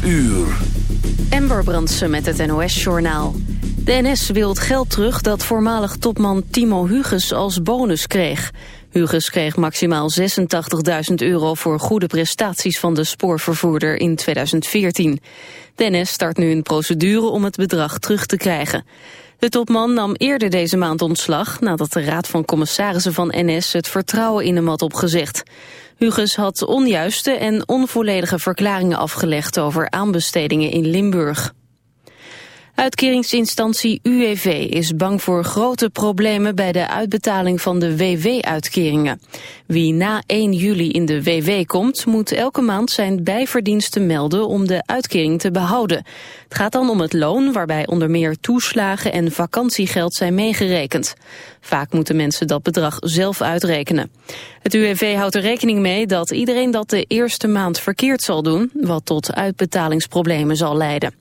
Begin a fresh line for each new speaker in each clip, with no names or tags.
12 uur.
Ember Brandsen met het NOS-journaal. De NS wil het geld terug dat voormalig topman Timo Huges als bonus kreeg. Huges kreeg maximaal 86.000 euro voor goede prestaties van de spoorvervoerder in 2014. De NS start nu een procedure om het bedrag terug te krijgen. De topman nam eerder deze maand ontslag nadat de Raad van Commissarissen van NS het vertrouwen in hem had opgezegd. Huges had onjuiste en onvolledige verklaringen afgelegd over aanbestedingen in Limburg. Uitkeringsinstantie UWV is bang voor grote problemen bij de uitbetaling van de WW-uitkeringen. Wie na 1 juli in de WW komt, moet elke maand zijn bijverdiensten melden om de uitkering te behouden. Het gaat dan om het loon, waarbij onder meer toeslagen en vakantiegeld zijn meegerekend. Vaak moeten mensen dat bedrag zelf uitrekenen. Het UWV houdt er rekening mee dat iedereen dat de eerste maand verkeerd zal doen, wat tot uitbetalingsproblemen zal leiden.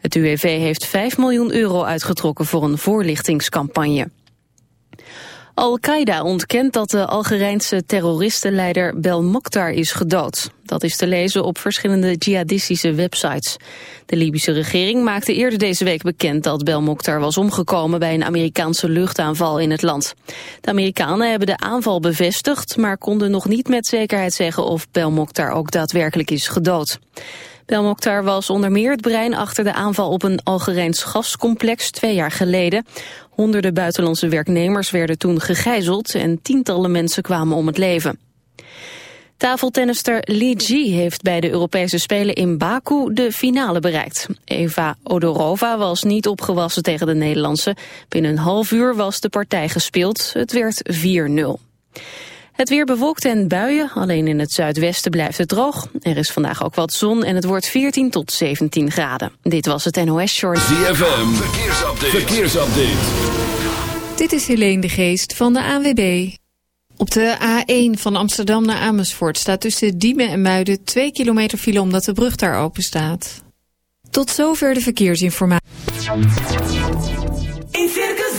Het UWV heeft 5 miljoen euro uitgetrokken voor een voorlichtingscampagne. Al-Qaeda ontkent dat de Algerijnse terroristenleider Bel Mokhtar is gedood. Dat is te lezen op verschillende jihadistische websites. De Libische regering maakte eerder deze week bekend dat Bel Mokhtar was omgekomen bij een Amerikaanse luchtaanval in het land. De Amerikanen hebben de aanval bevestigd, maar konden nog niet met zekerheid zeggen of Bel Mokhtar ook daadwerkelijk is gedood. Belmokhtar was onder meer het brein achter de aanval op een Algerijns gascomplex twee jaar geleden. Honderden buitenlandse werknemers werden toen gegijzeld en tientallen mensen kwamen om het leven. Tafeltennister Li Ji heeft bij de Europese Spelen in Baku de finale bereikt. Eva Odorova was niet opgewassen tegen de Nederlandse. Binnen een half uur was de partij gespeeld. Het werd 4-0. Het weer bewolkt en buien, alleen in het zuidwesten blijft het droog. Er is vandaag ook wat zon en het wordt 14 tot 17 graden. Dit was het NOS Short.
ZFM, verkeersupdate. verkeersupdate.
Dit is Helene de Geest van de ANWB. Op de A1 van Amsterdam naar Amersfoort staat tussen Diemen en Muiden 2 kilometer file omdat de brug daar open staat. Tot zover de verkeersinformatie.
In Circus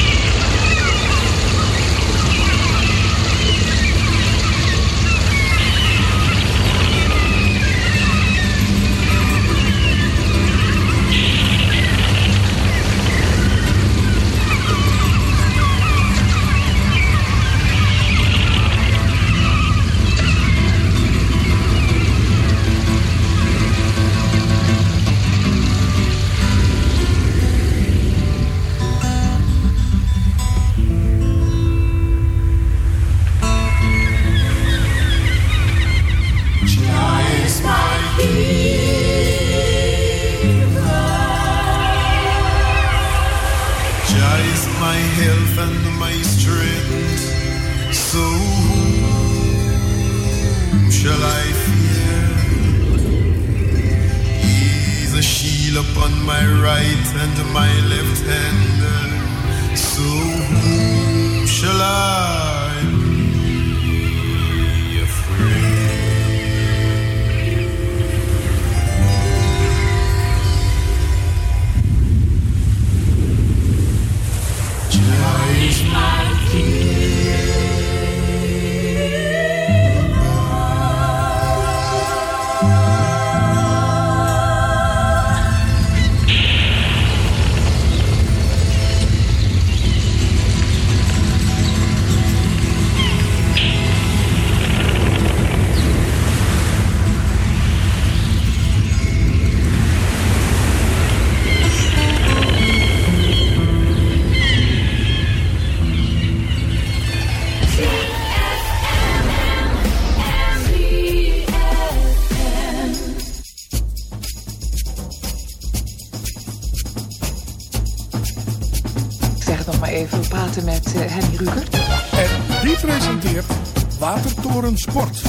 Watertoren Sport.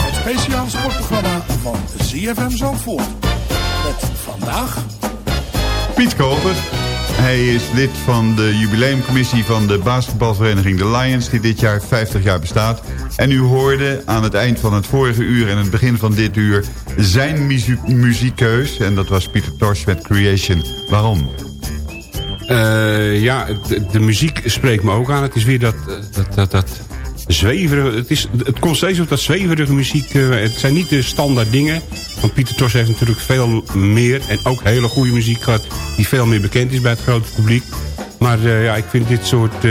Het speciaal sportprogramma van ZFM Zandvoort. Met vandaag...
Piet Koper. Hij is lid van de jubileumcommissie van de basketbalvereniging The Lions... die dit jaar 50 jaar bestaat. En u hoorde aan het eind van het vorige uur en het begin van dit uur... zijn muziekkeus. En dat was Pieter Tosh met Creation. Waarom?
Uh, ja, de, de, muziek spreekt me ook aan. Het is weer dat, dat, dat, dat zweverige... Het, is, het komt steeds op dat zweverige muziek. Uh, het zijn niet de standaard dingen. Want Pieter Tos heeft natuurlijk veel meer... en ook hele goede muziek gehad... die veel meer bekend is bij het grote publiek. Maar uh, ja, ik vind dit soort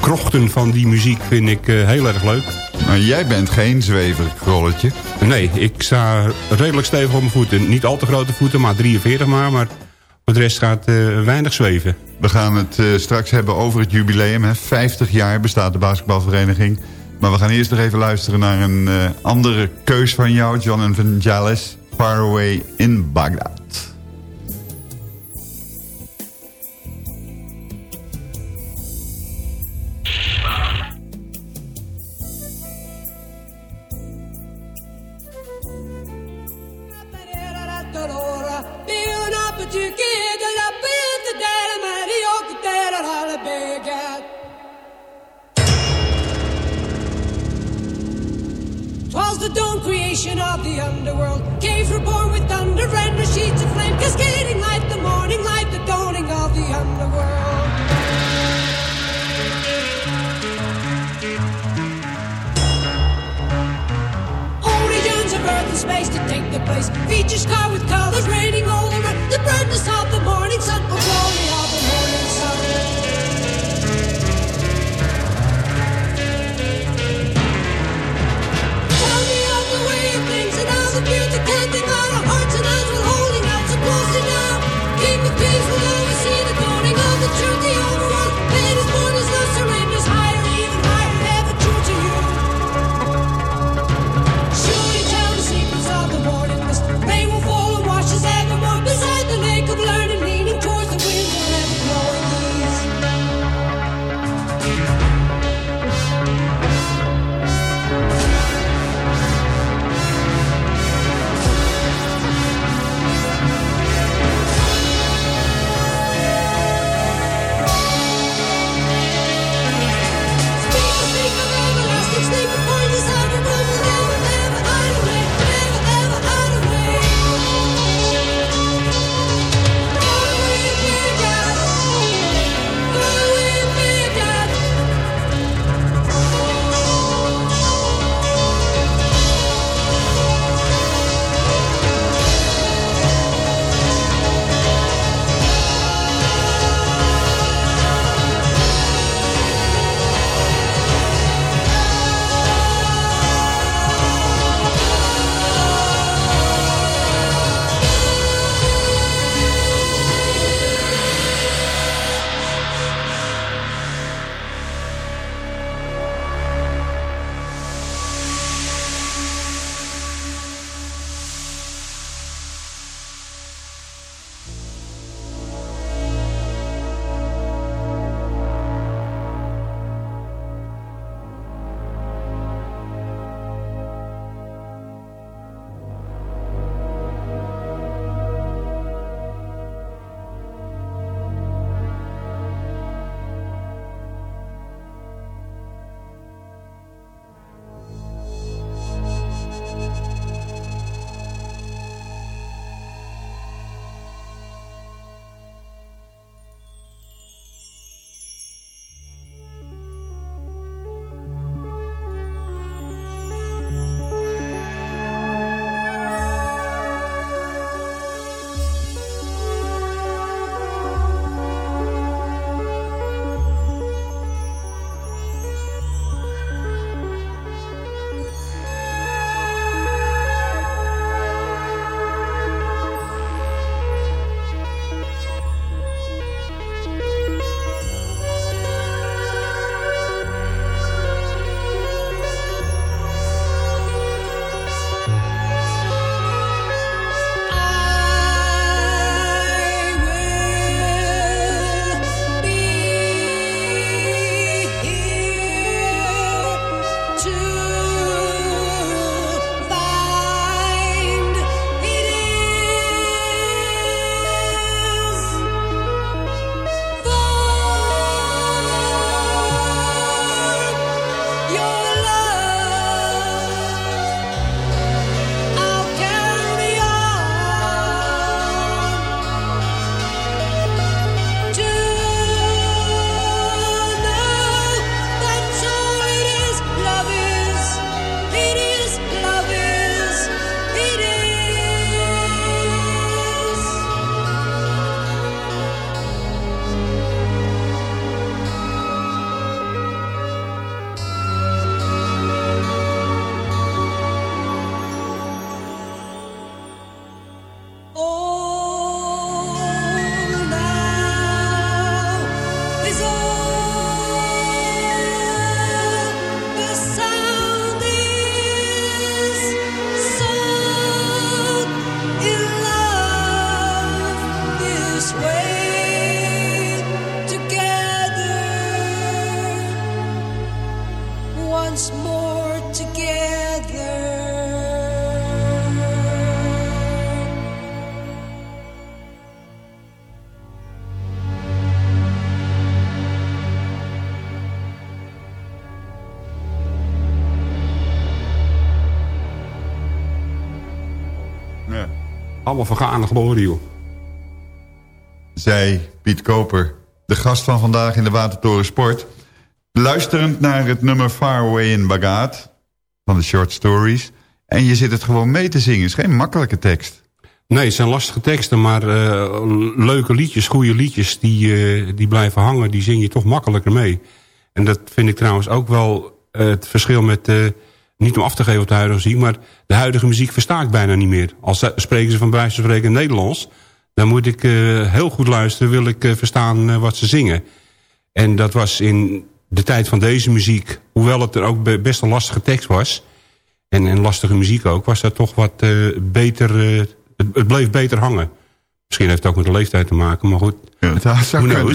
krochten van die muziek vind ik heel erg leuk.
Maar jij bent geen zweverig rolletje.
Nee, ik sta redelijk stevig op mijn voeten. Niet al te grote voeten, maar 43 maar... maar voor de rest gaat uh, weinig zweven.
We gaan het uh, straks hebben over het jubileum. Hè. 50 jaar bestaat de basketbalvereniging. Maar we gaan eerst nog even luisteren naar een uh, andere keus van jou. John Evangelis, Far Away in Baghdad.
Allemaal vergane glorie, joh.
Zij, Piet Koper, de gast van vandaag in de Watertoren Sport. Luisterend naar het nummer Far Away in Bagaat van de Short Stories. En je zit het gewoon mee te zingen. Het is geen makkelijke tekst.
Nee, het zijn lastige teksten, maar eh, leuke liedjes, goede liedjes... Die, eh, die blijven hangen, die zing je toch makkelijker mee. En dat vind ik trouwens ook wel eh, het verschil met... niet om af te geven op de huidige muziek... maar de huidige muziek versta ik bijna niet meer. Als spreken ze van bij wijze van spreken Nederlands... dan moet ik eh, heel goed luisteren, wil ik eh, verstaan eh, wat ze zingen. En dat was in de tijd van deze muziek... hoewel het er ook be- best een lastige tekst was... en, en lastige muziek ook... was dat toch wat beter... het, het bleef beter hangen. Misschien heeft het ook met de leeftijd te maken, maar goed.
Ja, dat zou?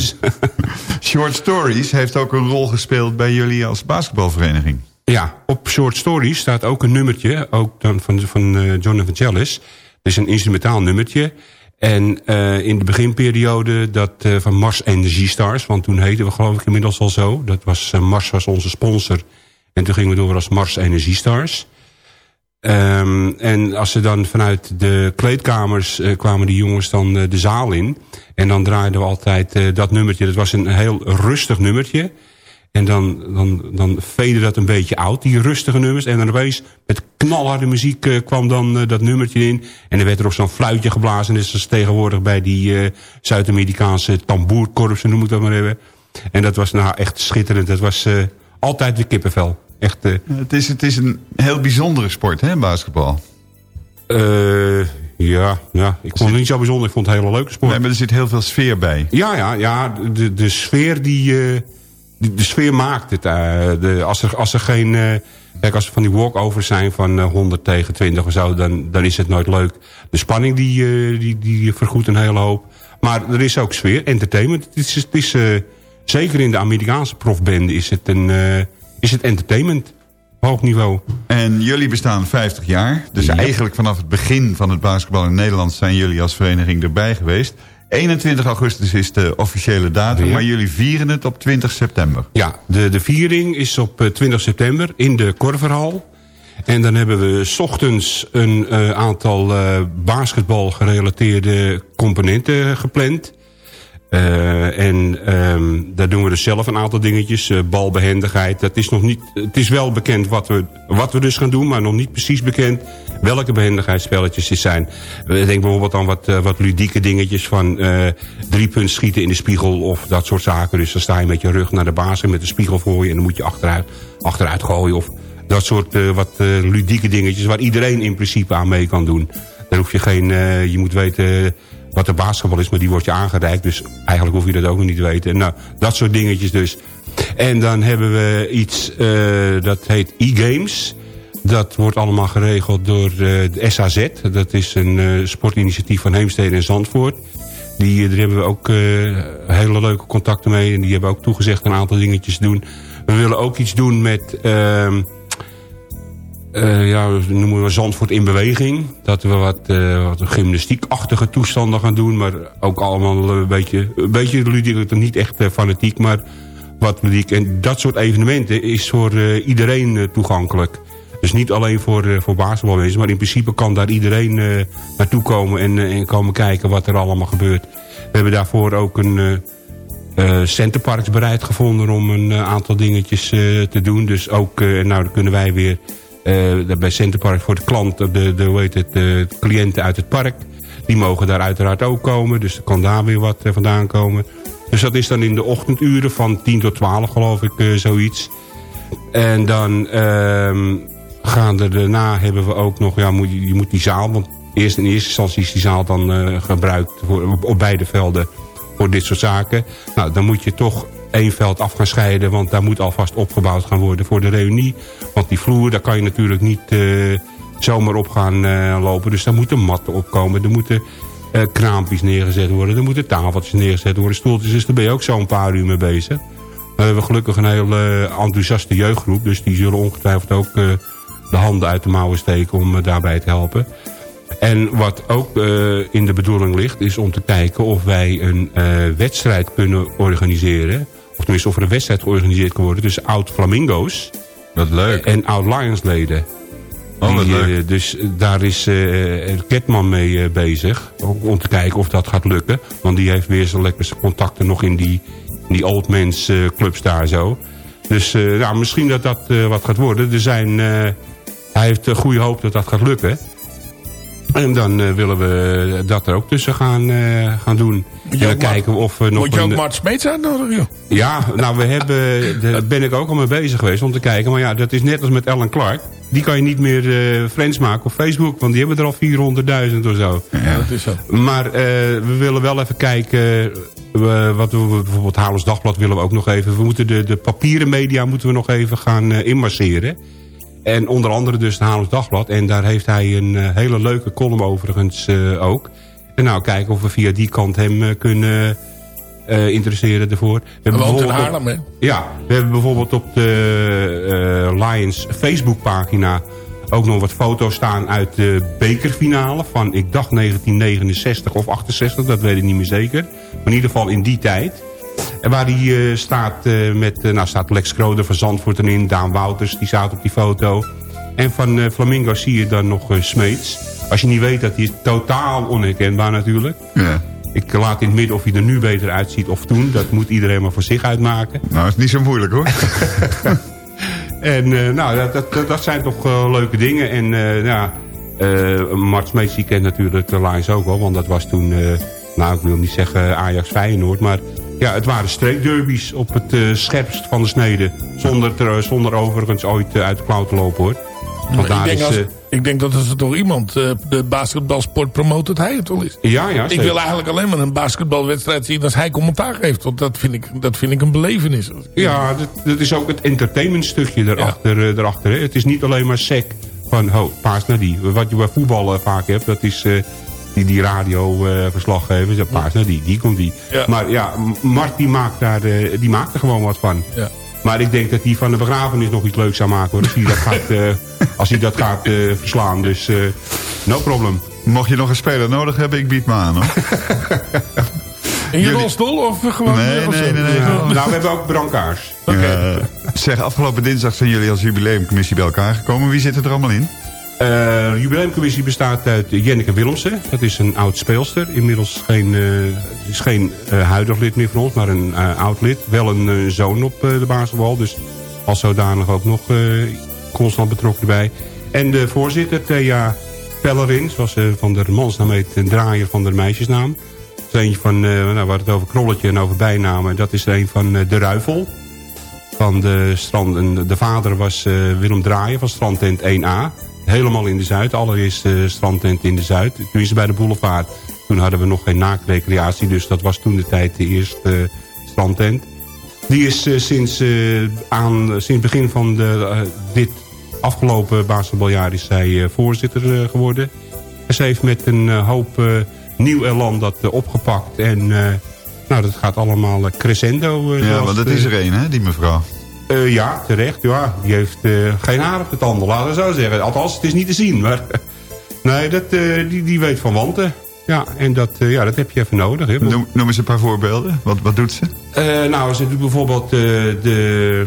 Short Stories heeft ook een rol gespeeld bij jullie als basketbalvereniging.
Ja, op Short Stories staat ook een nummertje, ook dan van, van eh, John. Het is een instrumentaal nummertje. En eh, in de beginperiode dat, eh, van Mars Energy Stars, want toen heten we geloof ik inmiddels al zo. Dat was, Mars was onze sponsor. En toen gingen we door als Mars Energy Stars. Ehm, en als ze dan vanuit de kleedkamers kwamen die jongens dan de zaal in. En dan draaiden we altijd dat nummertje. Dat was een heel rustig nummertje. En dan, dan, dan veden dat een beetje oud, die rustige nummers. En dan opeens met knalharde muziek eh, kwam dan eh, dat nummertje in. En er werd er ook zo'n fluitje geblazen. Net zoals tegenwoordig bij die eh, Zuid-Amerikaanse tamboerkorpsen, noem ik dat maar hebben. En dat was nou echt schitterend. Dat was altijd weer kippenvel. Echt,
Het is, het is een heel bijzondere sport, hè, basketbal.
eh, ja, ja, ik vond het niet zo bijzonder. Ik vond het een hele leuke sport.
Nee, maar er zit heel veel sfeer bij.
Ja, ja, ja. De, de sfeer die... eh, de, sfeer maakt het. eh, de, als, er, als er geen... eh, kijk, als er van die walkovers zijn van eh, 100 tegen 20 of zo... Dan, dan is het nooit leuk. De spanning die, eh, die, die vergoedt een hele hoop. Maar er is ook sfeer, entertainment. Het is, het is, eh, zeker in de Amerikaanse profbanden is het, een, eh, is het entertainment. Hoog niveau.
En jullie bestaan 50 jaar. Dus
Ja.
eigenlijk vanaf het begin van het basketbal in Nederland... zijn jullie als vereniging erbij geweest. 21 augustus is de officiële datum,
Ja.
maar jullie vieren het op 20 september.
Ja, de, de viering is op eh, 20 september in de Korverhal. En dan hebben we 's ochtends een eh, aantal eh, basketbal gerelateerde componenten gepland. Eh, en ehm, daar doen we dus zelf een aantal dingetjes. eh, balbehendigheid. Dat is nog niet, het is wel bekend wat we, wat we dus gaan doen, maar nog niet precies bekend welke behendigheidsspelletjes dit zijn. We denken bijvoorbeeld aan wat, eh, wat ludieke dingetjes van drie punt schieten in de spiegel of dat soort zaken. Dus dan sta je met je rug naar de baas en met de spiegel voor je en dan moet je achteruit, achteruit gooien. Of dat soort wat ludieke dingetjes waar iedereen in principe aan mee kan doen. Daar hoef je geen, je moet weten wat de basketbal is, maar die wordt je aangereikt. Dus eigenlijk hoef je dat ook nog niet te weten. En nou, dat soort dingetjes dus. En dan hebben we iets, eh, dat heet e-games. Dat wordt allemaal geregeld door eh, de SAZ. Dat is een eh, sportinitiatief van Heemstede en Zandvoort. Die, daar hebben we ook hele leuke contacten mee. En die hebben ook toegezegd een aantal dingetjes te doen. We willen ook iets doen met... eh, ja, noemen we Zandvoort in beweging. Dat we wat, eh, wat gymnastiekachtige toestanden gaan doen. Maar ook allemaal een beetje, een beetje ludiek, niet echt eh, fanatiek, maar wat ludiek. En dat soort evenementen is voor iedereen toegankelijk. Dus niet alleen voor, voor basketbalmensen, maar in principe kan daar iedereen naartoe komen en, en komen kijken wat er allemaal gebeurt. We hebben daarvoor ook een Centerparks bereid gevonden om een aantal dingetjes te doen. Dus ook, nou dan kunnen wij weer eh, bij Centerparks voor de klant, de, de, hoe heet het, de cliënten uit het park. Die mogen daar uiteraard ook komen, dus er kan daar weer wat eh, vandaan komen. Dus dat is dan in de ochtenduren van 10 tot 12 geloof ik, eh, zoiets. En dan ehm, gaan er daarna hebben we ook nog, ja, moet, je moet die zaal, want eerst in eerste instantie is die zaal dan gebruikt voor, op beide velden voor dit soort zaken. Nou, dan moet je toch één veld af gaan scheiden, want daar moet alvast opgebouwd gaan worden voor de reunie. Want die vloer, daar kan je natuurlijk niet eh, zomaar op gaan eh, lopen. Dus daar moeten matten opkomen, er moeten eh, kraampjes neergezet worden, er moeten tafeltjes neergezet worden, stoeltjes. Dus daar ben je ook zo'n paar uur mee bezig. We hebben gelukkig een hele enthousiaste jeugdgroep. Dus die zullen ongetwijfeld ook de handen uit de mouwen steken om daarbij te helpen. En wat ook in de bedoeling ligt is om te kijken of wij een wedstrijd kunnen organiseren. Tenminste of er een wedstrijd georganiseerd kan worden tussen oud-flamingo's
Wat leuk.
en oud-lionsleden.
Oh, wat
Die,
leuk.
eh, dus eh, daar is eh Ketman mee eh, bezig. Om te kijken of dat gaat lukken. Want die heeft weer zijn contacten nog in die, in die old mens eh, clubs daar zo. Dus eh, nou, misschien dat dat eh, wat gaat worden. Er zijn, eh, hij heeft goede hoop dat dat gaat lukken. En dan eh, willen we dat er ook tussen gaan, eh, gaan doen. En dan kijken of we nog
Moet je ook
een...
Mart Smeets uitnodigen, joh?
Ja, nou, we hebben, daar ben ik ook al mee bezig geweest om te kijken. Maar ja, dat is net als met Ellen Clark. Die kan je niet meer eh, friends maken op Facebook, want die hebben er al 400.000 of zo.
Ja, dat is zo.
Maar we willen wel even kijken, wat we bijvoorbeeld Halens Dagblad willen we ook nog even. We moeten de, de papieren media moeten we nog even gaan inmasseren. En onder andere dus het Halens Dagblad. En daar heeft hij een eh, hele leuke column overigens eh, ook. En nou, kijken of we via die kant hem eh, kunnen interesseren ervoor. We hebben
in Haarlem, hè?
ja, we hebben bijvoorbeeld op de eh, Lions Facebookpagina ook nog wat foto's staan uit de bekerfinale van, ik dacht 1969 of 68, dat weet ik niet meer zeker. Maar in ieder geval in die tijd. En waar die eh, staat eh, met, eh, nou staat Lex Kroder van Zandvoort erin, Daan Wouters, die staat op die foto. En van Flamingo zie je dan nog Smeets. Als je niet weet dat hij is totaal onherkenbaar natuurlijk.
Ja.
Ik laat in het midden of hij er nu beter uitziet of toen. Dat moet iedereen maar voor zich uitmaken.
Nou, is niet zo moeilijk hoor.
En nou, dat, dat, dat- zijn toch leuke dingen. En ja, eh Mart Smeets die kent natuurlijk de Lions ook wel. Want dat was toen, nou ik wil niet zeggen Ajax Feyenoord. Maar ja, het waren streekderbies op het eh, scherpst van de snede. Zonder, ter- zonder overigens ooit eh, uit de klauw te lopen hoor. Want
ik,
daar
denk
is...
als,
eh,
ik denk dat als er toch iemand de basketbalsport promoot, dat hij het wel is.
ja, ja,
Ik wil eigenlijk alleen maar een basketbalwedstrijd zien als hij commentaar geeft. Want dat vind ik, dat vind ik een belevenis.
Ja, dat, dat is ook het entertainmentstukje erachter. eh, erachter hè. Het is niet alleen maar sec van, oh, paas naar die. Wat je bij voetbal vaak hebt, dat is die, die radioverslaggevers. ja, paas naar die, die komt die.
Ja.
Maar ja, Mart die maakt, daar, eh, die maakt er gewoon wat van.
Ja.
Maar ik denk dat hij van de begrafenis nog iets leuks zou maken. Hoor, als hij dat gaat, eh, als hij dat gaat eh, verslaan. Dus eh, no problem.
Mocht je nog een speler nodig hebben, ik bied me aan hoor.
In je
Jullie-
rolstoel of gewoon...
Nee,
eh,
nee,
zo?
nee, nee.
Nou, we hebben ook brankaars.
Eh, zeg, afgelopen dinsdag zijn jullie als jubileumcommissie bij elkaar gekomen. Wie zit er allemaal in?
De jubileumcommissie bestaat uit Jenneke Willemsen. Dat is een oud speelster. Inmiddels geen, eh, is geen eh, huidig lid meer van ons, maar een eh, oud lid. Wel een zoon op de basketbal. Dus als zodanig ook nog constant betrokken erbij. En de voorzitter, Thea Pellerin. Zoals ze van de mansnaam heet, een draaier van de meisjesnaam. Dat is eentje van, nou, we het over Knolletje en over bijnamen. Dat is er een van De Ruifel. Van de strand. En de vader was Willem Draaien van strandtent 1A. Helemaal in de Zuid. Allereerst strandtent in de Zuid. Tenminste bij de boulevard. Toen hadden we nog geen naaktrecreatie. Dus dat was toen de tijd de eerste eh, strandtent. Die is eh, sinds, eh, aan, sinds begin van de, eh, dit afgelopen basketbaljaar is zij eh, voorzitter eh, geworden. En ze heeft met een eh, hoop eh, nieuw elan dat eh, opgepakt. En eh, nou, dat gaat allemaal eh, crescendo. eh,
Ja, want dat is er één, hè, die mevrouw.
Eh, ja, terecht. Ja. Die heeft eh, geen haar op de tanden, laten we zo zeggen. Althans, het is niet te zien. Maar nee, dat, eh, die, die weet van wanten. Ja, en dat, ja, dat heb je even nodig. Hè.
Noem, noem eens een paar voorbeelden. Wat, wat doet ze?
Nou, ze doet bijvoorbeeld de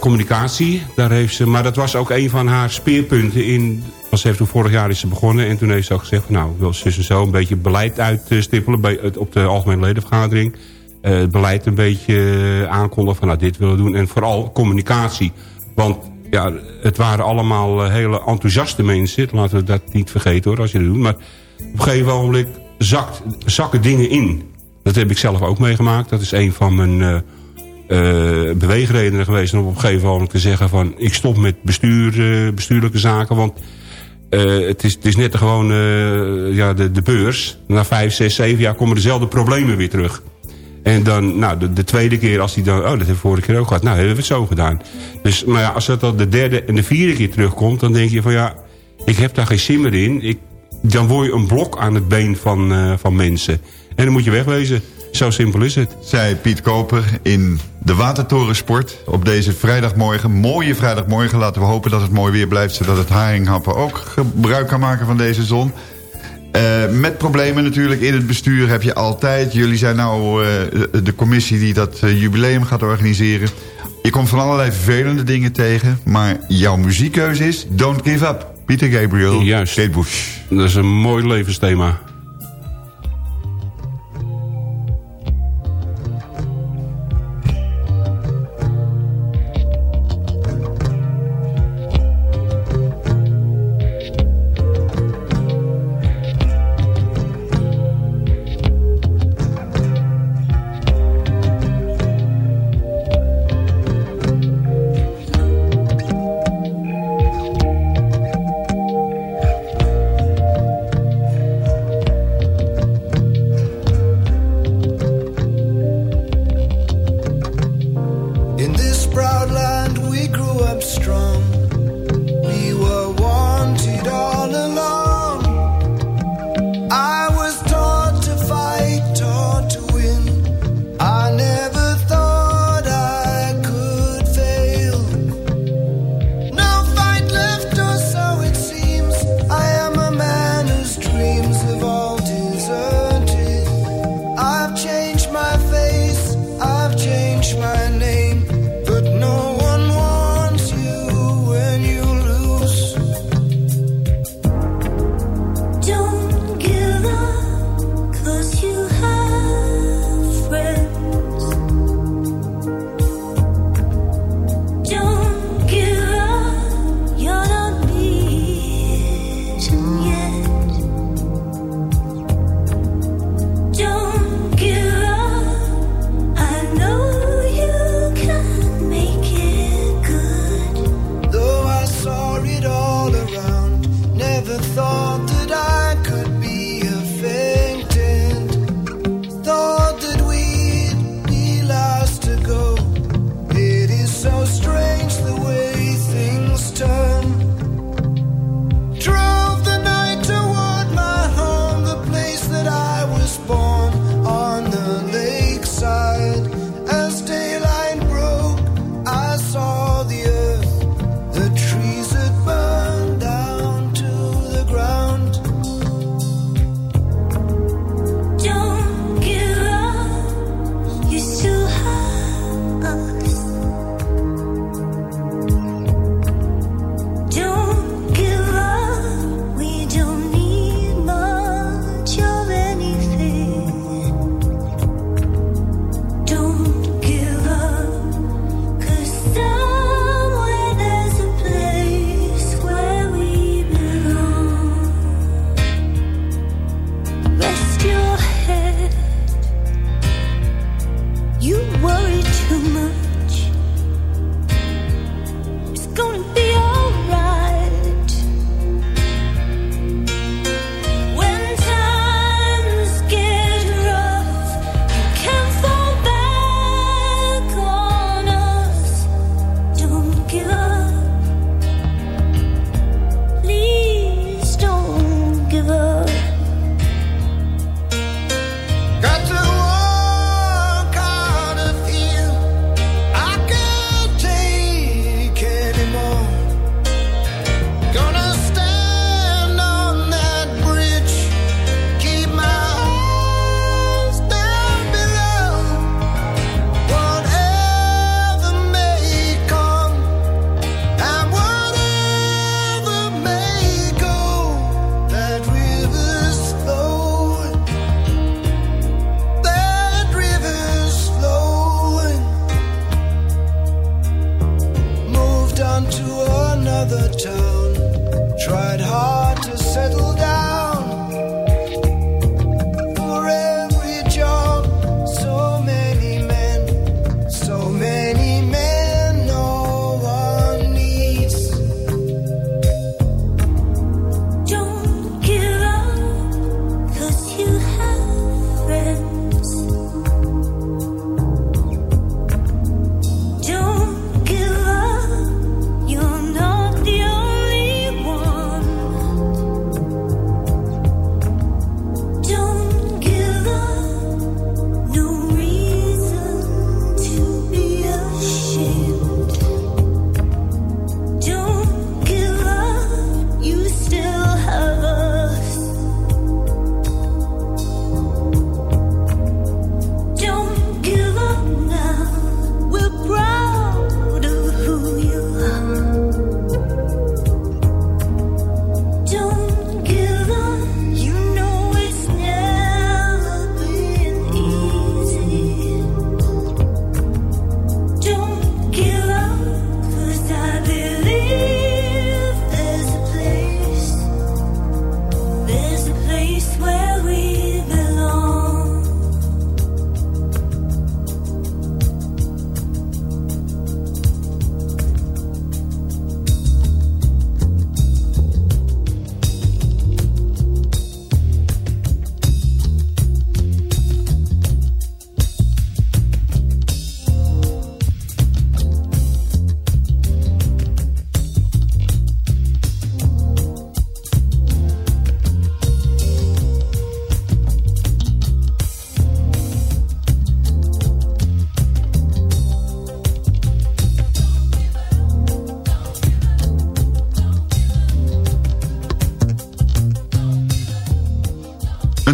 communicatie. Daar heeft ze, maar dat was ook een van haar speerpunten in... Ze heeft toen vorig jaar is ze begonnen. En toen heeft ze ook gezegd... Van, nou, ik wil en zo een beetje beleid uitstippelen... bij, op de algemene ledenvergadering. Eh, het beleid een beetje eh, aankondigen van... nou, dit willen doen. En vooral communicatie. Want ja, het waren allemaal eh, hele enthousiaste mensen. Laten we dat niet vergeten hoor, als je dat doet. Maar op een gegeven moment zakt, zakken dingen in. Dat heb ik zelf ook meegemaakt. Dat is een van mijn beweegredenen geweest... om op een gegeven moment te zeggen van... ik stop met bestuur, bestuurlijke zaken... want het, is, het is net gewoon ja, de, de beurs. Na vijf, zes, zeven jaar komen dezelfde problemen weer terug. En dan, nou, de, de tweede keer als hij dan... Oh, dat hebben we vorige keer ook gehad. Nou, hebben we het zo gedaan. Dus, maar ja, als dat dan de derde en de vierde keer terugkomt... dan denk je van ja, ik heb daar geen zin meer in. Ik, dan word je een blok aan het been van, eh, van mensen. En dan moet je wegwezen. Zo simpel is het.
Zij Piet Koper in de Watertorensport op deze vrijdagmorgen. Mooie vrijdagmorgen. Laten we hopen dat het mooi weer blijft... zodat het haringhappen ook gebruik kan maken van deze zon. Eh, met problemen natuurlijk in het bestuur heb je altijd. Jullie zijn nou eh, de commissie die dat eh, jubileum gaat organiseren. Je komt van allerlei vervelende dingen tegen. Maar jouw muziekkeuze is Don't Give Up. Peter Gabriel,
Juist.
Kate Bush.
Dat is een mooi levensthema.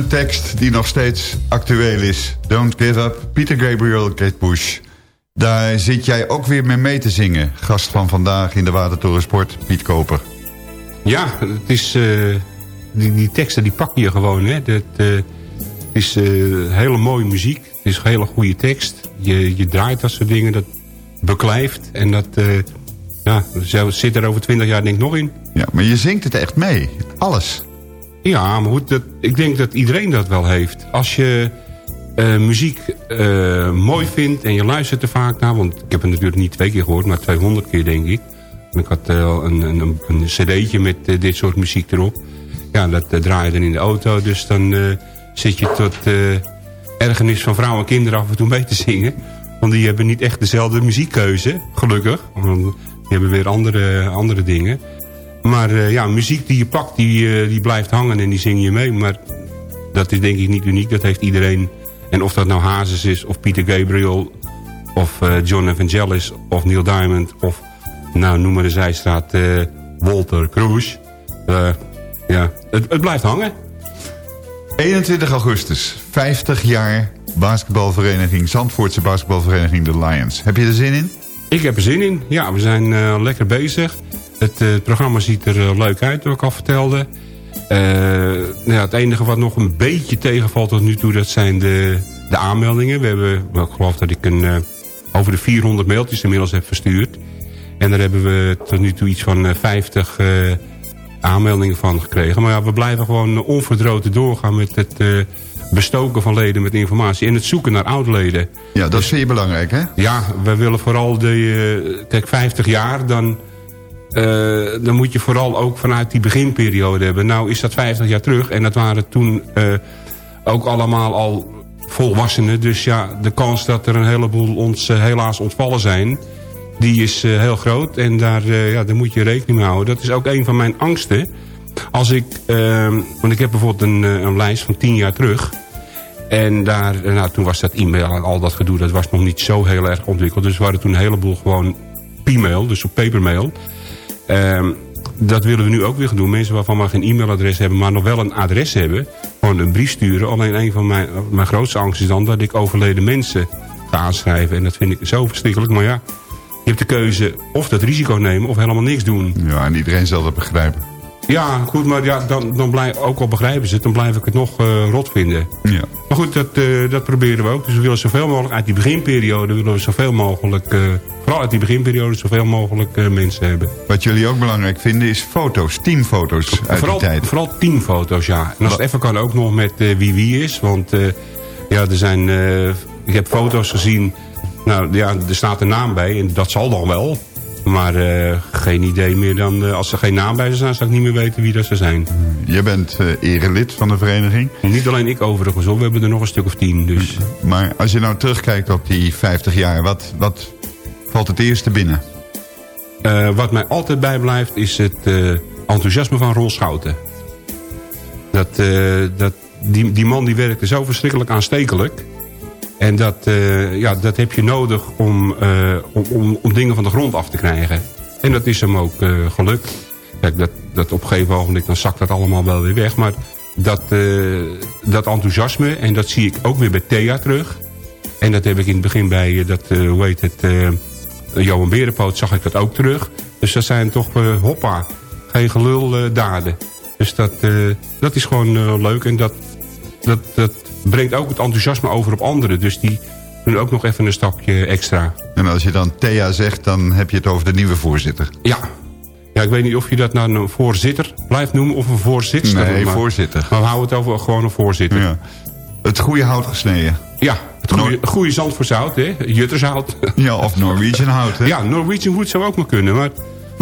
Tekst die nog steeds actueel is. Don't Give Up, Peter Gabriel, Kate Bush. Daar zit jij ook weer mee mee te zingen. Gast van vandaag in de Watertoren Sport, Piet Koper.
Ja, het is, eh, die, die teksten die pak je gewoon. Hè. Dat, eh, het is eh, hele mooie muziek. Het is een hele goede tekst. Je, je draait dat soort dingen. Dat beklijft. En dat ja, zit er over twintig jaar denk ik nog in.
Ja, maar je zingt het echt mee. Alles.
Ja, maar goed, dat, ik denk dat iedereen dat wel heeft. Als je eh, muziek eh, mooi vindt en je luistert er vaak naar... want ik heb het natuurlijk niet twee keer gehoord, maar 200 keer denk ik. En ik had eh, een, een, een cd'tje met dit soort muziek erop. Ja, dat draai je dan in de auto. Dus dan zit je tot ergernis van vrouwen en kinderen af en toe mee te zingen. Want die hebben niet echt dezelfde muziekkeuze, gelukkig. Want die hebben weer andere, andere dingen. Maar eh, ja, muziek die je pakt, die, eh, die blijft hangen en die zing je mee. Maar dat is denk ik niet uniek, dat heeft iedereen. En of dat nou Hazes is, of Peter Gabriel, of eh, John Evangelis, of Neil Diamond... of, nou, noem maar de zijstraat, Walter Cruz. Ja, het, het blijft hangen.
21 augustus, 50 jaar basketbalvereniging, Zandvoortse basketbalvereniging The Lions. Heb je er zin in?
Ik heb er zin in. Ja, we zijn lekker bezig. Het, eh, het programma ziet er eh, leuk uit, wat ik al vertelde. Eh, nou ja, het enige wat nog een beetje tegenvalt tot nu toe... dat zijn de, de aanmeldingen. We hebben, ik geloof dat ik een, over de 400 mailtjes inmiddels heb verstuurd. En daar hebben we tot nu toe iets van eh, 50 eh, aanmeldingen van gekregen. Maar ja, we blijven gewoon onverdroten doorgaan met het... bestoken van leden met informatie en het zoeken naar oud-leden.
Ja, dat vind je belangrijk, hè?
Ja, wij willen vooral de... kijk, 50 jaar, dan, dan moet je vooral ook vanuit die beginperiode hebben. Nou is dat 50 jaar terug en dat waren toen eh, ook allemaal al volwassenen. Dus ja, de kans dat er een heleboel ons eh, helaas ontvallen zijn... die is eh, heel groot en daar, eh, ja, daar moet je rekening mee houden. Dat is ook een van mijn angsten. Als ik, eh, want ik heb bijvoorbeeld een, eh, een lijst van 10 jaar terug... En daar, eh, nou, toen was dat e-mail en al dat gedoe, dat was nog niet zo heel erg ontwikkeld. Dus we hadden toen een heleboel gewoon e-mail, dus op papermail. Ehm, dat willen we nu ook weer gaan doen. Mensen waarvan we geen e-mailadres hebben, maar nog wel een adres hebben. Gewoon een brief sturen. Alleen een van mijn, mijn grootste angst is dan dat ik overleden mensen ga aanschrijven. En dat vind ik zo verschrikkelijk. Maar ja, je hebt de keuze of dat risico nemen of helemaal niks doen.
Ja, en iedereen zal dat begrijpen.
Ja, goed, maar ja, dan, dan blijf, ook al begrijpen ze het, dan blijf ik het nog eh, rot vinden.
Ja.
Maar goed, dat, eh, dat proberen we ook. Dus we willen zoveel mogelijk uit die beginperiode... willen we zoveel mogelijk, eh, vooral uit die beginperiode... zoveel mogelijk mensen hebben.
Wat jullie ook belangrijk vinden is foto's, teamfoto's uit
vooral,
die tijd.
Vooral teamfoto's, ja. En als het even kan ook nog met wie wie is. Want ja, er zijn... ik heb foto's gezien... Nou ja, er staat een naam bij en dat zal dan wel. Maar eh, geen idee meer dan... eh, als er geen naam bij staan, zou ik niet meer weten wie dat zou zijn.
Je bent eh erelid van de vereniging.
Niet alleen ik overigens, hoor. we hebben er nog een stuk of tien. Dus.
Maar als je nou terugkijkt op die 50 jaar, wat, wat valt het eerste binnen?
Wat mij altijd bijblijft is het enthousiasme van Ron Schouten. Dat, dat, die, die man die werkte zo verschrikkelijk aanstekelijk. En dat, eh, ja, dat heb je nodig om, eh, om, om, om dingen van de grond af te krijgen. En dat is hem ook eh, gelukt. Kijk, dat, dat op een gegeven ogenblik dan zakt dat allemaal wel weer weg. Maar dat, dat enthousiasme, en dat zie ik ook weer bij Thea terug. En dat heb ik in het begin bij, dat, hoe heet het, Johan Berenpoot zag ik dat ook terug. Dus dat zijn toch, hoppa, geen gelul daden. Dus dat, dat is gewoon leuk en dat, dat, dat brengt ook het enthousiasme over op anderen. Dus die doen ook nog even een stapje extra.
En als je dan Thea zegt, dan heb je het over de nieuwe voorzitter.
Ja. Ja, ik weet niet of je dat nou een voorzitter blijft noemen of een voorzitter.
Nee,
maar,
voorzitter.
Maar we houden het over gewoon een voorzitter.
Ja. Het goede hout gesneden.
Ja, het goede, goede zand voor zout, hè? Juttershout.
Ja, of Norwegian hout, hè?
Ja, Norwegian Wood zou ook maar kunnen, maar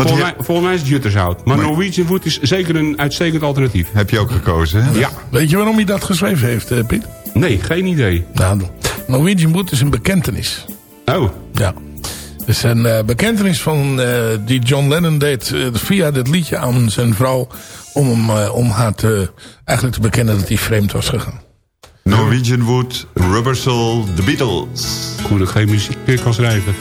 volgens, mij, volgens mij is het Juttershout. Maar,
Maar-
Norwegian Wood is zeker een uitstekend alternatief.
Heb je ook gekozen, hè?
Ja.
Weet je waarom hij dat geschreven heeft, eh, Piet?
Nee, geen idee.
Nou, Norwegian Wood is een bekentenis.
Oh.
Ja. Het is een eh, bekentenis van, eh, die John Lennon deed via dit liedje aan zijn vrouw... om, hem, om haar te, eigenlijk te bekennen dat hij vreemd was gegaan.
Norwegian Wood, Rubber Soul, The Beatles.
Goed dat ik geen muziek meer kan schrijven.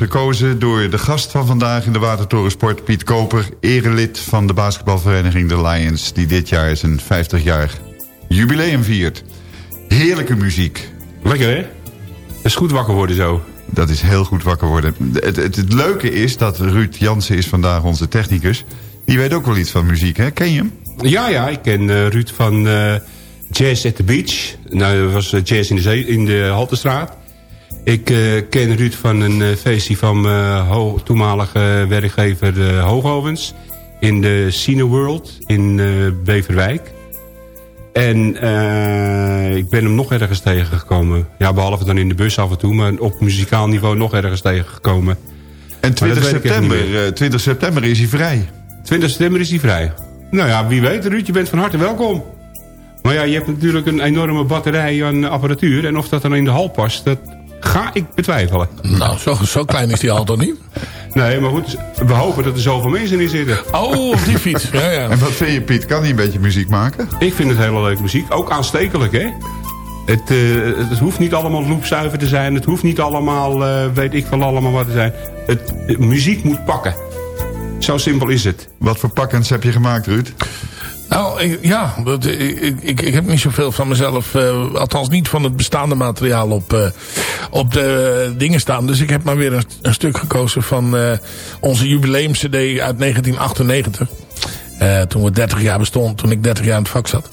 Gekozen door de gast van vandaag in de Watertorensport... Piet Koper, erelid van de basketbalvereniging The Lions... die dit jaar zijn 50-jaar jubileum viert. Heerlijke muziek.
Lekker hè? Dat is goed wakker worden zo.
Dat is heel goed wakker worden. Het, het, het leuke is dat Ruud Jansen is vandaag onze technicus. Die weet ook wel iets van muziek, hè? Ken je hem?
Ja, ja, ik ken eh, Ruud van eh, Jazz at the Beach. Nou, dat was eh, Jazz in de, zee, in de Haltestraat. Ik eh, ken Ruud van een eh, feestje van mijn ho- toenmalige werkgever uh, Hoogovens. In de Cineworld in Beverwijk. En ik ben hem nog ergens tegengekomen. Ja, behalve dan in de bus af en toe. Maar op muzikaal niveau nog ergens tegengekomen.
En 20
Maar dat weet ik echt niet
september, eh, 20 september is hij vrij.
20 september is hij vrij. Nou ja, wie weet, Ruud, je bent van harte welkom. Maar ja, je hebt natuurlijk een enorme batterij aan apparatuur. En of dat dan in de hal past, dat ga ik betwijfelen.
Nou, zo, zo klein is die al toch niet?
Nee, maar goed, we hopen dat er zoveel mensen in zitten.
Oh, op die fiets. Ja, ja.
En wat vind je, Piet? Kan hij een beetje muziek maken?
Ik vind het hele leuke muziek. Ook aanstekelijk, hè? Het, eh, het hoeft niet allemaal loopzuiver te zijn. Het hoeft niet allemaal, eh, weet ik veel allemaal wat te zijn. Het, de muziek moet pakken. Zo simpel is het.
Wat voor pakkens heb je gemaakt, Ruud?
Nou, ja, ik, ik heb niet zoveel van mezelf, eh, althans niet van het bestaande materiaal op, eh, op de dingen staan. Dus ik heb maar weer een, een stuk gekozen van eh, onze jubileum-cd uit 1998. Eh, toen we 30 jaar bestond, toen ik 30 jaar in het vak zat.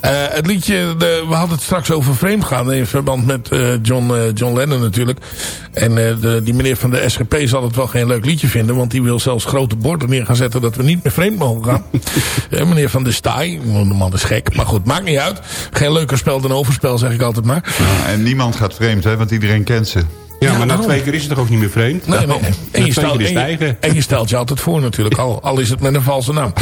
Eh, het liedje, de, we hadden het straks over vreemd gaan in verband met eh, John, John Lennon natuurlijk. En de, die meneer van de SGP zal het wel geen leuk liedje vinden, want die wil zelfs grote borden neer gaan zetten dat we niet meer vreemd mogen gaan. Meneer van de Staaij, de man is gek, maar goed, maakt niet uit. Geen leuker spel dan overspel, zeg ik altijd maar.
Nou, en niemand gaat vreemd, hè, want iedereen kent ze.
Ja, maar na twee keer is het toch ook niet meer vreemd?
Nee, nee. En, je stelt, en, je,
stijgen.
en je stelt je altijd voor natuurlijk, al, al is het met een valse naam.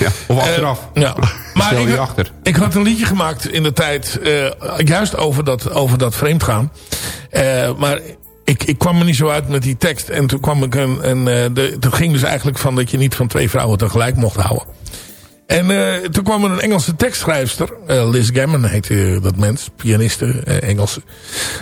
Ja, of achteraf.
Eh, ja. Maar
Stel
ik,
je achter.
ik had een liedje gemaakt in de tijd, eh, juist over dat, over dat vreemdgaan. Eh, maar ik, ik kwam er niet zo uit met die tekst. En toen kwam ik een, een de, het ging dus eigenlijk van dat je niet van twee vrouwen tegelijk mocht houden. En eh, toen kwam er een Engelse tekstschrijfster, eh, Liz Gammon heette dat mens, pianiste, eh, Engelse.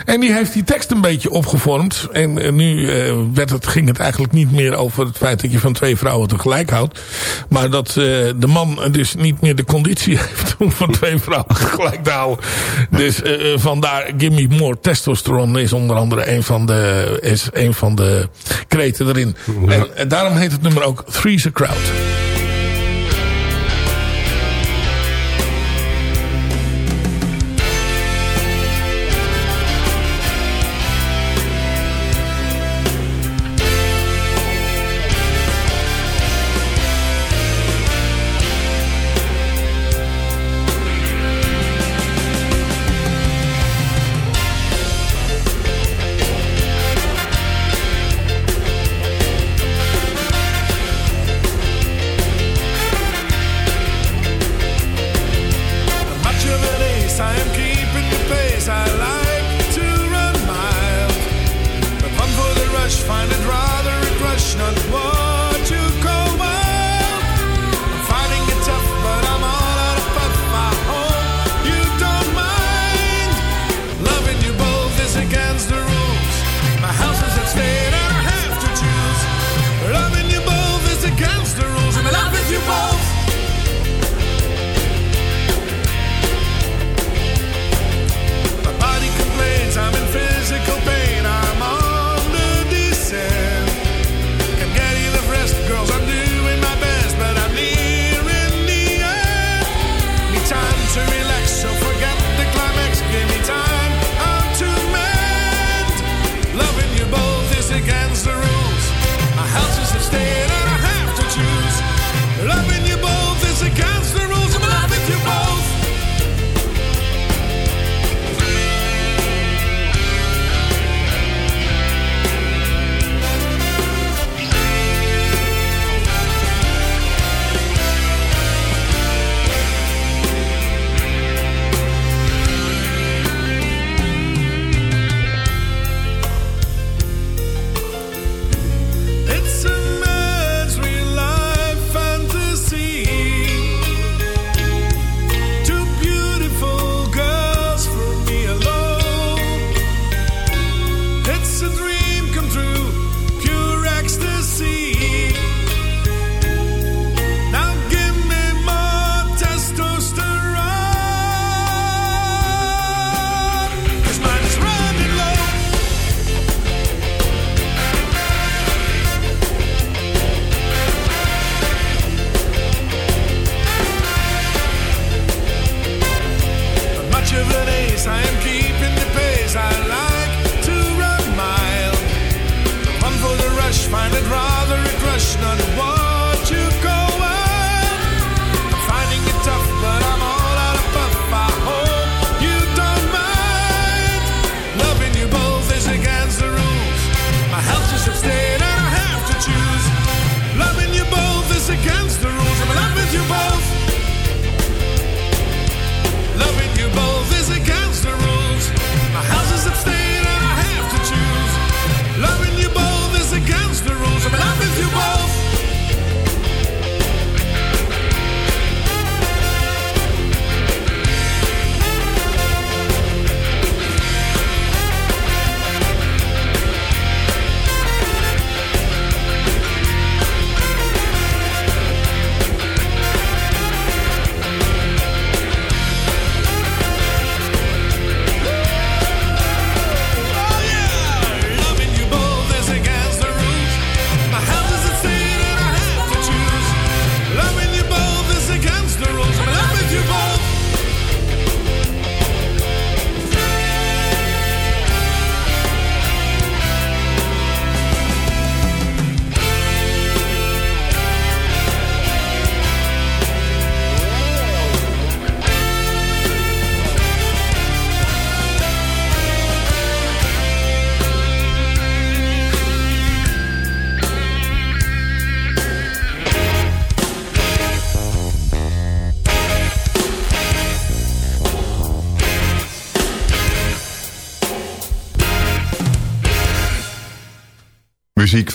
En die heeft die tekst een beetje opgevormd. En eh, nu eh, werd het, ging het eigenlijk niet meer over het feit dat je van twee vrouwen tegelijk houdt. Maar dat eh, de man dus niet meer de conditie heeft om van twee vrouwen tegelijk te houden. Dus eh, eh, vandaar Give Me More Testosterone is onder andere een van de, is een van de kreten erin. En, en daarom heet het nummer ook Three's a Crowd.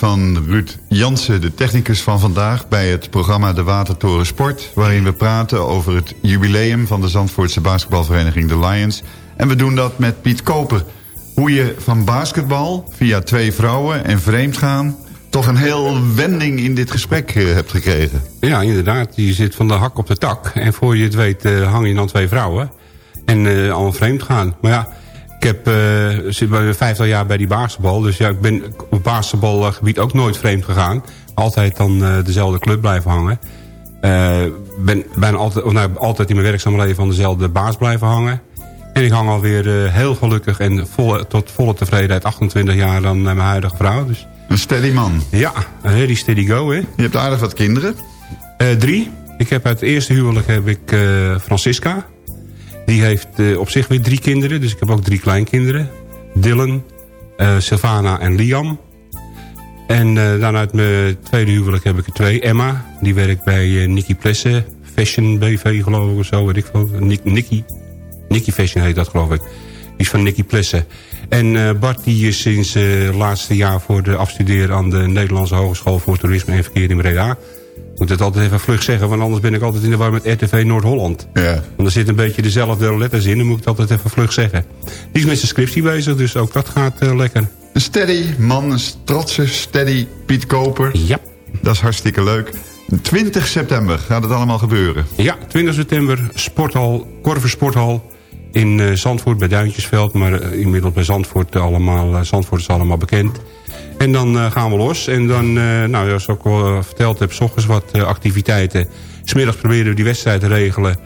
Van Ruud Jansen, de technicus van vandaag... bij het programma De Watertoren Sport... waarin we praten over het jubileum van de Zandvoortse basketbalvereniging The Lions. En we doen dat met Piet Koper. Hoe je van basketbal via twee vrouwen en vreemd gaan... toch een heel wending in dit gesprek eh, hebt gekregen.
Ja, inderdaad. Je zit van de hak op de tak. En voor je het weet eh, hang je dan twee vrouwen. En eh, al vreemd gaan. Maar ja, ik heb, uh, zit bij 50 jaar bij die basketbal. Dus ja, ik ben op basketbalgebied ook nooit vreemd gegaan. Altijd dan uh, dezelfde club blijven hangen. Uh, ben bijna altijd, of nou, altijd in mijn werkzaam leven aan dezelfde baas blijven hangen. En ik hang alweer heel gelukkig en tot volle tevredenheid 28 jaar dan mijn huidige vrouw. Dus.
Een steady man.
Ja, een really steady go. Hè.
Je hebt aardig wat kinderen.
drie. Ik heb uit het eerste huwelijk heb ik Francisca. Die heeft uh, op zich weer drie kinderen. Dus ik heb ook drie kleinkinderen. Dylan, uh, Sylvana en Liam. En uh, dan uit mijn tweede huwelijk heb ik er twee. Emma, die werkt bij Nicky Plessen. Fashion BV geloof ik of zo. Weet ik veel. Nicky. Nicky Fashion heet dat geloof ik. Die is van Nicky Plessen. En Bart die is sinds het laatste jaar voor de afstuderen aan de Nederlandse Hogeschool voor Toerisme en Verkeer in Breda moet het altijd even vlug zeggen, want anders ben ik altijd in de war met RTV Noord-Holland.
Ja.
Want er zit een beetje dezelfde letters in, dan moet ik het altijd even vlug zeggen. Die is met zijn scriptie bezig, dus ook dat gaat uh, lekker.
Een steady man, een trotse steady Piet Koper.
Ja.
Dat is hartstikke leuk. 20 september gaat het allemaal gebeuren.
Ja, 20 september, sporthal, Korver Sporthal in uh, Zandvoort bij Duintjesveld. Maar uh, inmiddels bij Zandvoort, allemaal, Zandvoort is allemaal bekend. En dan uh, gaan we los. En dan, uh, nou, zoals ik al uh, verteld heb, ochtends wat activiteiten. Smiddags proberen we die wedstrijd te regelen.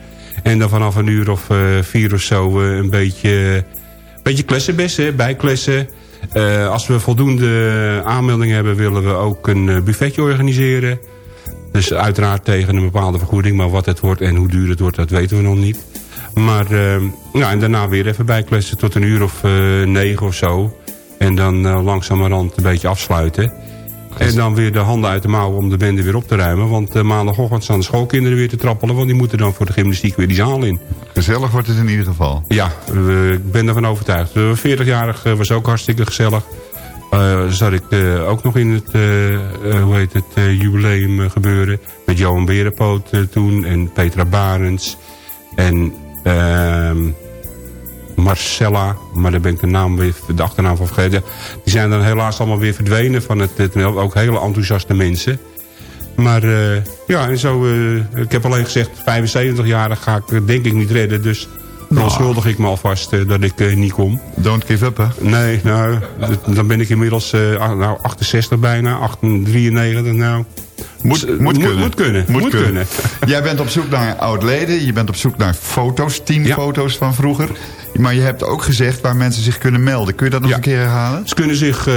En dan vanaf een uur of vier of zo een beetje, beetje klessenbessen, bijklessen. als we voldoende aanmeldingen hebben, willen we ook een buffetje organiseren. Dus uiteraard tegen een bepaalde vergoeding. Maar wat het wordt en hoe duur het wordt, dat weten we nog niet. Maar ja, en daarna weer even bijklessen tot een uur of negen of zo. En dan uh, langzamerhand een beetje afsluiten. En dan weer de handen uit de mouwen om de bende weer op te ruimen. Want uh, maandagochtend staan de schoolkinderen weer te trappelen. Want die moeten dan voor de gymnastiek weer die zaal in.
Gezellig wordt het in ieder geval.
Ja, uh, ik ben ervan overtuigd. 40-jarig was ook hartstikke gezellig. zat ik ook nog in het, hoe heet het jubileum gebeuren. Met Johan Berenpoot toen. En Petra Barens. En... Marcella, maar daar ben ik de, naam weer, de achternaam van vergeten. Die zijn dan helaas allemaal weer verdwenen van het toneel. Ook hele enthousiaste mensen. Maar uh, ja, en zo, uh, ik heb alleen gezegd, 75-jarig ga ik denk ik niet redden. Dus dan schuldig ik me alvast uh, dat ik niet kom.
Don't give up, hè?
Nee, nou, dan ben ik inmiddels nou, 68 bijna, 93, nou...
Moet, moet, kunnen.
Moet, kunnen.
Moet,
moet
kunnen.
kunnen.
Jij bent op zoek naar oud-leden. Je bent op zoek naar foto's, tien ja. foto's van vroeger. Maar je hebt ook gezegd waar mensen zich kunnen melden. Kun je dat nog
ja.
een keer herhalen?
Ze kunnen zich uh,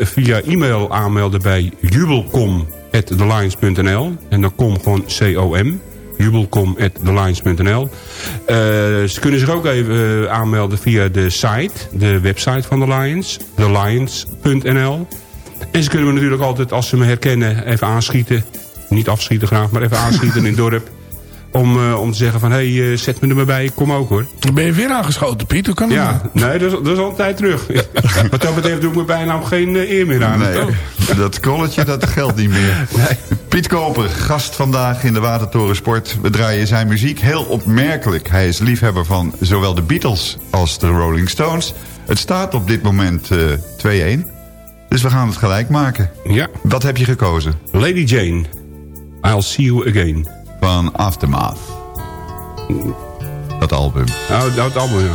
via e-mail aanmelden bij jubelcom.thelions.nl. En dan kom gewoon C-O-M. jubelcom.thelions.nl. Uh, ze kunnen zich ook even uh, aanmelden via de site, de website van de Lions. thelions.nl. En ze kunnen me natuurlijk altijd, als ze me herkennen, even aanschieten. Niet afschieten graag, maar even aanschieten in het dorp. Om, uh, om te zeggen van, hé, hey, uh, zet me er maar bij, ik kom ook hoor.
Ben je weer aangeschoten, Piet? Hoe kan dat
Ja, nou? nee, dat is, dat is al een tijd terug. Wat dat betreft doe ik me bijna geen uh, eer meer aan.
Nee, dat kolletje, dat geldt niet meer.
Nee.
Piet Koper, gast vandaag in de Watertoren Sport. We draaien zijn muziek heel opmerkelijk. Hij is liefhebber van zowel de Beatles als de Rolling Stones. Het staat op dit moment 2-1. Dus we gaan het gelijk maken.
Ja.
Wat heb je gekozen?
Lady Jane, I'll See You Again.
Van Aftermath. Dat album.
Nou, dat album, ja.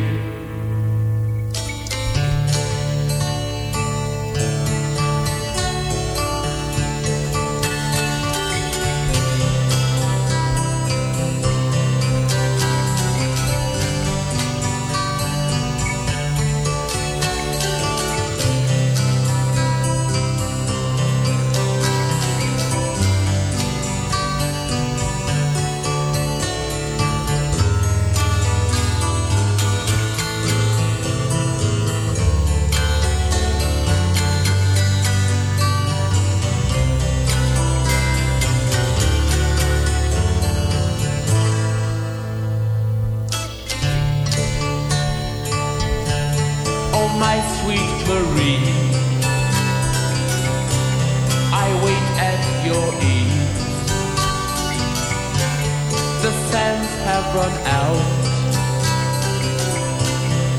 My sweet Marie, I wait at your ease. The sands have run out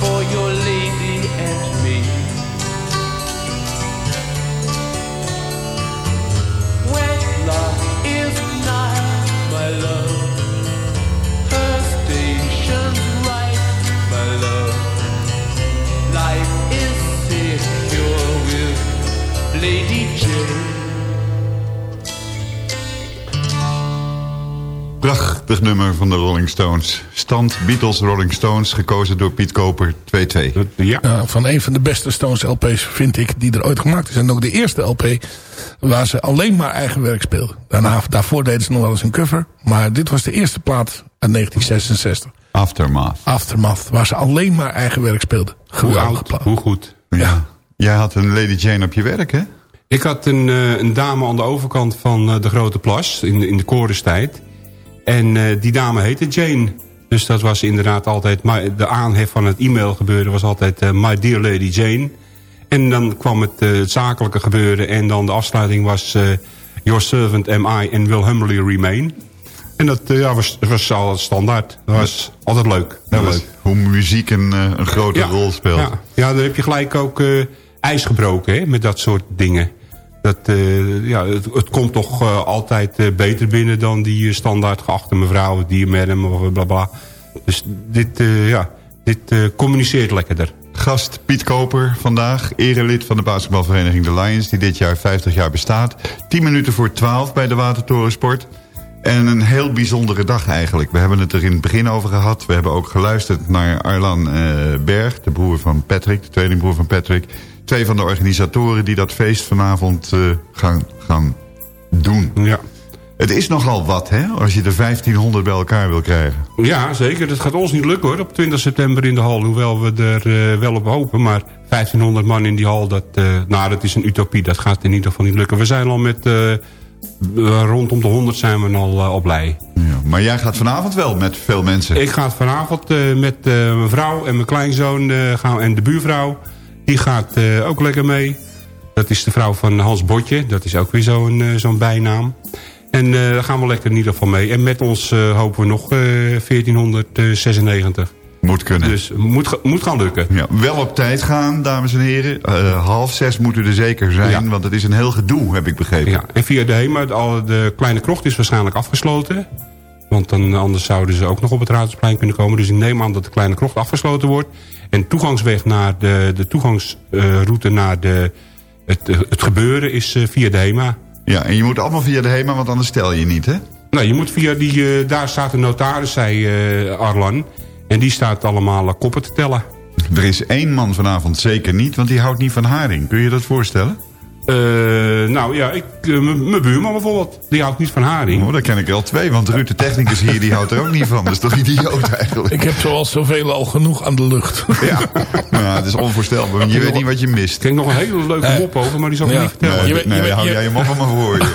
for your lady and
Prachtig nummer van de Rolling Stones. Stand Beatles Rolling Stones, gekozen door Piet Koper 2-2.
Ja. van een van de beste Stones LP's vind ik die er ooit gemaakt is. En ook de eerste LP waar ze alleen maar eigen werk speelden. Daarna, daarvoor deden ze nog wel eens een cover. Maar dit was de eerste plaat uit 1966.
Aftermath.
Aftermath, waar ze alleen maar eigen werk speelden. Geweldige plaat.
Hoe goed.
Ja. Jij had een Lady Jane op je werk, hè?
Ik had een, eh, een dame aan de overkant van eh, de Grote Plas in, de- in de korenstijd. En eh, die dame heette Jane. Dus dat was inderdaad altijd... my- de aanhef van het e-mail gebeuren was altijd... eh, My dear Lady Jane. En dan kwam het, eh, het zakelijke gebeuren... en dan de afsluiting was... Your servant am I and will humbly remain. En dat ja, was, was al standaard. Dat was altijd leuk. Heel leuk.
hoe muziek een, een grote
Ja,
rol speelt.
Ja, ja, dan heb je gelijk ook ijs gebroken hè, met dat soort dingen. Dat, eh, ja, het, het komt toch eh, altijd eh, beter binnen dan die standaard geachte mevrouw, die of bla bla. Dus dit, ja, dit communiceert lekkerder.
Gast Piet Koper vandaag, erelid van de basketbalvereniging The Lions... die dit jaar 50 jaar bestaat. 10 minuten voor 12 bij de Watertorensport. En een heel bijzondere dag eigenlijk. We hebben het er in het begin over gehad. We hebben ook geluisterd naar Arlan eh, Berg, de broer van Patrick... de tweelingbroer van Patrick. Twee van de organisatoren die dat feest vanavond eh, gaan, gaan doen.
Ja.
Het is nogal wat, hè, als je er 1500 bij elkaar wil krijgen.
Ja, zeker. Dat gaat ons niet lukken hoor, op 20 september in de hal. Hoewel we er eh, wel op hopen. Maar 1500 man in die hal, dat, nou, dat is een utopie. Dat gaat in ieder geval niet lukken. We zijn al met... rondom de 100 zijn we al, eh, al blij.
Ja, maar jij gaat vanavond wel met veel mensen.
Ik ga vanavond eh, met eh, mijn vrouw en mijn kleinzoon eh, gaan, en de buurvrouw. Die gaat eh, ook lekker mee. Dat is de vrouw van Hans Botje. Dat is ook weer zo'n eh, zo'n bijnaam. En eh, daar gaan we lekker in ieder geval mee. En met ons eh, hopen we nog eh 1496.
Moet kunnen.
Dus moet, moet gaan lukken.
Ja, wel op tijd gaan, dames en heren. Eh, half zes moet u er zeker zijn,
Ja.
want het is een heel gedoe, heb ik begrepen.
Ja, en via de HEMA, de, kleine krocht is waarschijnlijk afgesloten. Want dan, anders zouden ze ook nog op het Raadsplein kunnen komen. Dus ik neem aan dat de kleine krocht afgesloten wordt. En toegangsweg naar de, de toegangsroute naar de, het, het gebeuren is eh, via de HEMA.
Ja, en je moet allemaal via de HEMA, want anders stel je niet, hè?
Nou, je moet via die, eh, daar staat de notaris, zei eh, Arlan. En die staat allemaal eh, koppen te tellen.
Er is één man vanavond zeker niet, want die houdt niet van haring. Kun je dat voorstellen?
Eh, nou ja, ik, m- mijn buurman bijvoorbeeld, die houdt niet van haring.
Oh, daar ken ik er al twee, want Ruud de technicus hier, die houdt er ook niet van. Dat is toch idioot eigenlijk?
Ik heb zoals zoveel al genoeg aan de lucht.
Ja, nou, het is onvoorstelbaar, want je weet niet wat je mist.
Ik heb nog een hele leuke mop over, maar die zal ik
Ja.
niet vertellen.
Nee,
Je je
hou jij je mop maar voor je.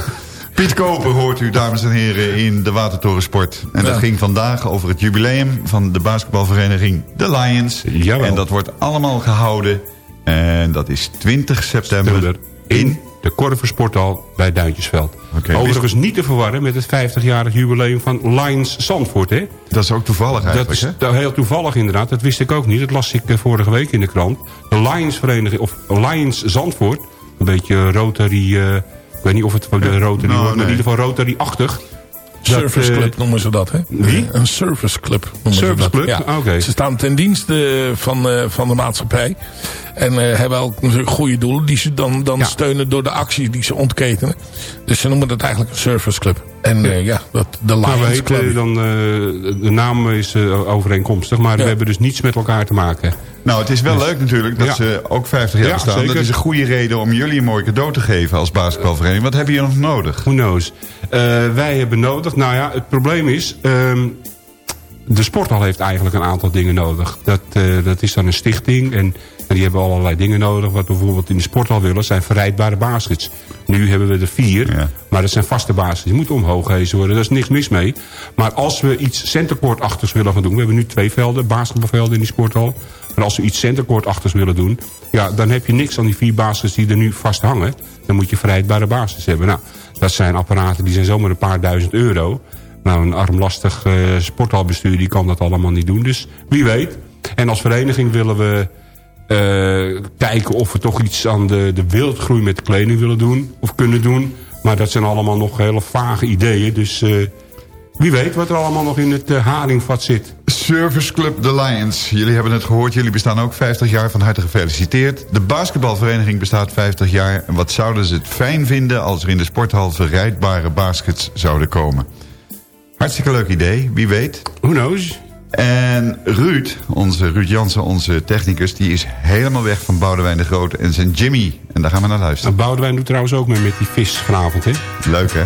Piet Koper hoort u, dames en heren, in de Watertorensport. En dat ging vandaag over het jubileum van de basketbalvereniging The Lions. En dat wordt allemaal gehouden. En dat is 20 september
in de Korver Sporthal bij Duintjesveld. Overigens niet te verwarren met het 50-jarig jubileum van Lions Zandvoort. Hè?
Dat is ook toevallig eigenlijk,
Dat is nou heel toevallig inderdaad. Dat wist ik ook niet. Dat las ik eh, vorige week in de krant. De Lions vereniging, of Lions Zandvoort. Een beetje Rotary... eh, weet niet of het de Rotary
nou,
wordt, maar in ieder geval Rotary-achtig.
Service
Dat, eh,
Club noemen ze dat, hè?
Wie?
Een service club noemen
Service
ze dat.
club?
Ja.
Oké.
Ze staan ten dienste van, eh, van de maatschappij. En eh, hebben ook natuurlijk goede doelen die ze dan, dan steunen door de acties die ze ontketenen. Dus ze noemen dat eigenlijk een service club. En eh, ja, dat, de
Nou,
Lions Club.
dan, eh, de naam is eh, overeenkomstig, maar we hebben dus niets met elkaar te maken.
Nou, het is wel
Dus-
leuk natuurlijk dat
Ja.
ze ook 50 jaar
Ja,
bestaan.
zeker.
Dat is een goede reden om jullie een mooi cadeau te geven als basketbalvereniging. Wat hebben jullie nog nodig?
Who knows? Eh, wij hebben nodig... Nou ja, het probleem is... ehm, de sporthal heeft eigenlijk een aantal dingen nodig. Dat, eh, dat is dan een stichting en, en die hebben allerlei dingen nodig. Wat we bijvoorbeeld in de sporthal willen zijn verrijdbare baskets. Nu hebben we er vier, maar dat zijn vaste baskets. Die moeten omhoog gehezen worden, daar is niks mis mee. Maar als we iets centercourt-achtigs willen gaan doen... we hebben nu twee velden, basketbalvelden in die sporthal... maar als we iets centercourt-achtigs willen doen... ja, dan heb je niks aan die vier baskets die er nu vast hangen. Dan moet je verrijdbare baskets hebben. Nou, dat zijn apparaten die zijn zomaar een paar duizend euro... Nou, een armlastig eh, sporthalbestuur die kan dat allemaal niet doen. Dus wie weet. En als vereniging willen we kijken of we toch iets aan de, de wildgroei met de kleding willen doen. Of kunnen doen. Maar dat zijn allemaal nog hele vage ideeën. Dus eh, wie weet wat er allemaal nog in het eh, haringvat zit.
Service Club The Lions. Jullie hebben het gehoord, jullie bestaan ook 50 jaar. Van harte gefeliciteerd. De basketbalvereniging bestaat 50 jaar. En wat zouden ze het fijn vinden als er in de sporthal verrijdbare baskets zouden komen. Hartstikke leuk idee, wie weet.
Who knows?
En Ruud, onze Ruud Jansen, onze technicus... die is helemaal weg van Boudewijn de Groot en zijn Jimmy. En daar gaan we naar luisteren.
Nou, Boudewijn doet trouwens ook mee met die vis vanavond, hè?
Leuk, hè?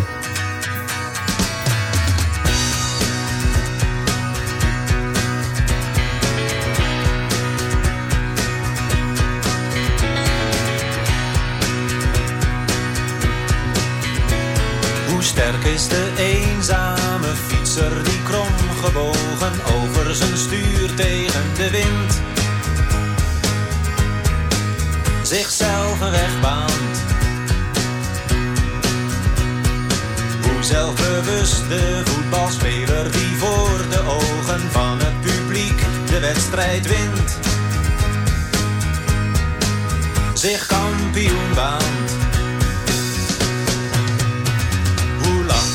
Hoe sterk is de eenzame fietser die kromgebogen over zijn stuur tegen de wind zichzelf een weg baant? Hoe zelfbewust de voetbalspeler die voor de ogen van het publiek de wedstrijd wint zich kampioen baant?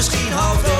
Misschien half dood.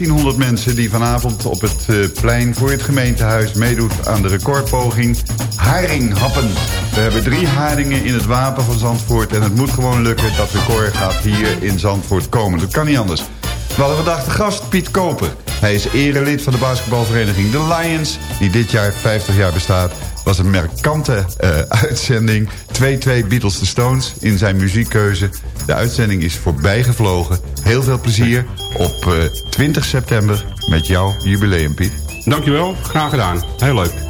1600 mensen die vanavond op het eh, plein voor het gemeentehuis meedoet aan de recordpoging haringhappen. We hebben drie haringen in het wapen van Zandvoort en het moet gewoon lukken. Dat record gaat hier in Zandvoort komen. Dat kan niet anders. We hadden vandaag de gast Piet Koper. Hij is erelid van de basketbalvereniging The Lions, die dit jaar 50 jaar bestaat. Was een merkante eh, uitzending. 2-2 Beatles The Stones in zijn muziekkeuze. De uitzending is voorbij gevlogen. Heel veel plezier op eh, 20 september met jouw jubileum, Piet.
Dankjewel, graag gedaan. Heel leuk.